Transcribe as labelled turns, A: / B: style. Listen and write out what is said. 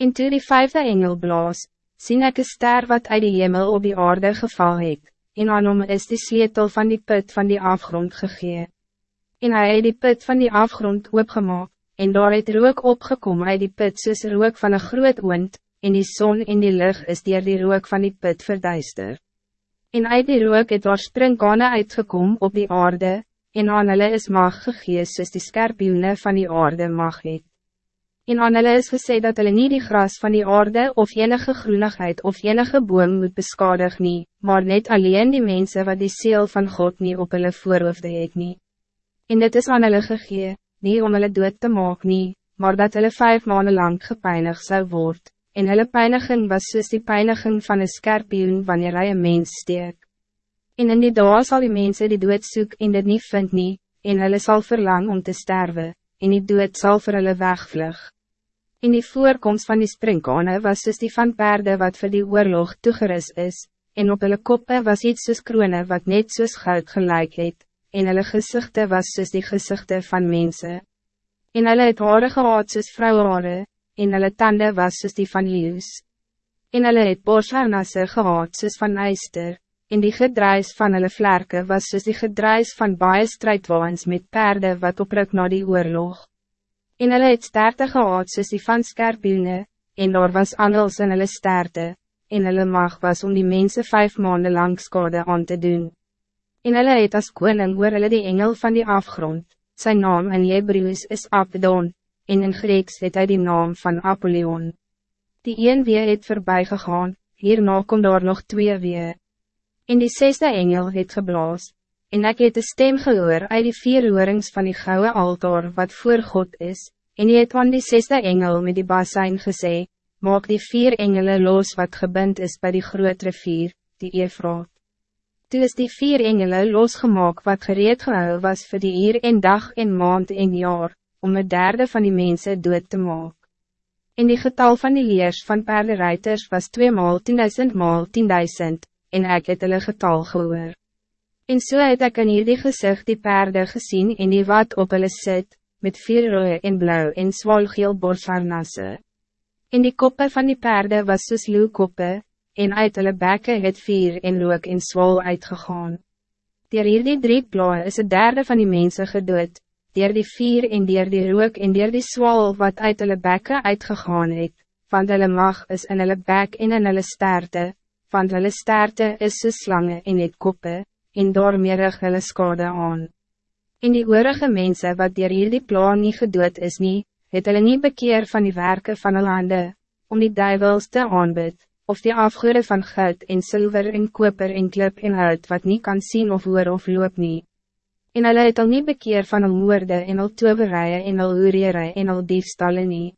A: En toe die vijfde engel blaas, sien ek een ster wat uit die hemel op die aarde geval het, en aan hom is die sleutel van die put van die afgrond gegee. En hij het die put van die afgrond oopgemaak, en daar het rook opgekom uit die put soos rook van een groot oond, en die zon en die lucht is dier die rook van die put verduister. En uit die rook het daar springkane uitgekom op die aarde, en aan hulle is mag gegees soos die skerpioene van die aarde mag het. En aan hulle is gesê dat hulle nie die gras van die aarde of enige groenigheid of enige boom moet beskadig nie, maar net alleen die mensen wat die seel van God niet op hulle voorhoofde het nie. En dit is aan hulle gegee, nie om hulle dood te maak nie, maar dat hulle vijf maanden lang gepeinig zou word, en hulle peiniging was soos die peiniging van een skerpioen wanneer hy een mens steek. En in die dag zal die mensen die dood soek en dit niet vind nie, en hulle sal verlang om te sterven, en die dood zal vir hulle wegvlug. In die voorkomst van die springkane was soos die van perde wat voor die oorlog toegeris is, en op hulle koppe was iets soos krone wat net soos goud gelijk het, en hulle gezichten was soos die gezichten van mensen. En hulle het haare gehad soos vrouwenhaare, en hulle tanden was soos die van leeuws. En hulle het borsharnasse gehad soos van eister, en die gedruis van hulle vlerke was soos die gedruis van baie strijdwaans met perde wat opruk na die oorlog. En hulle het sterte gehad soos die van skerpioene, en daar was angels in hulle sterte, en hulle mag was om die mensen vijf maanden lang skade aan te doen. En hulle het as koning oor hulle die engel van die afgrond, zijn naam in Hebrews is Abdon, en in Grieks het hy die naam van Apollyon. Die een weer het voorbij gegaan, hierna kom daar nog twee weer. En die zesde engel het geblaas, en ek het de stem gehoor uit die vier hoorings van die gouden altaar wat voor God is, en die het van die zesde engel met die basijn gesê, maak die vier engelen los wat gebind is bij die groot rivier, die Eefraat. Toe is die vier engelen losgemaak wat gereed gehou was voor die hier en dag en maand en jaar, om een derde van die mensen dood te maak. En die getal van die leers van paardenruiters was twee maal tienduizend maal tienduizend, en ek het hulle getal gehoor. En so het ek in hierdie gezicht die perde gezien en die wat op hulle sit, met vier rode en blauw en zwalgeel borsharnasse. En die koppen van die perde was soos koppe, en uit hulle bekke het vier en rook en zwal uitgegaan. Dier hierdie drie blaie is een derde van die mensen gedood, dier die vier en dier die rook en dier die zwal wat uit hulle bekke uitgegaan het, van hulle mag is in hulle bek en in hulle sterte, want hulle sterte is soos slange en het koppe, en daarmeerig hulle skade aan. En die oorige mensen wat dier hierdie plan nie gedood is nie, het hulle nie bekeer van die werken van hulle hande, om die duivels te aanbid, of die afgoede van goud en zilver en koper en klip en hout wat niet kan zien of hoor of loop nie. En hulle het al nie bekeer van al moorde en al toverije en al oorere en al diefstallen nie.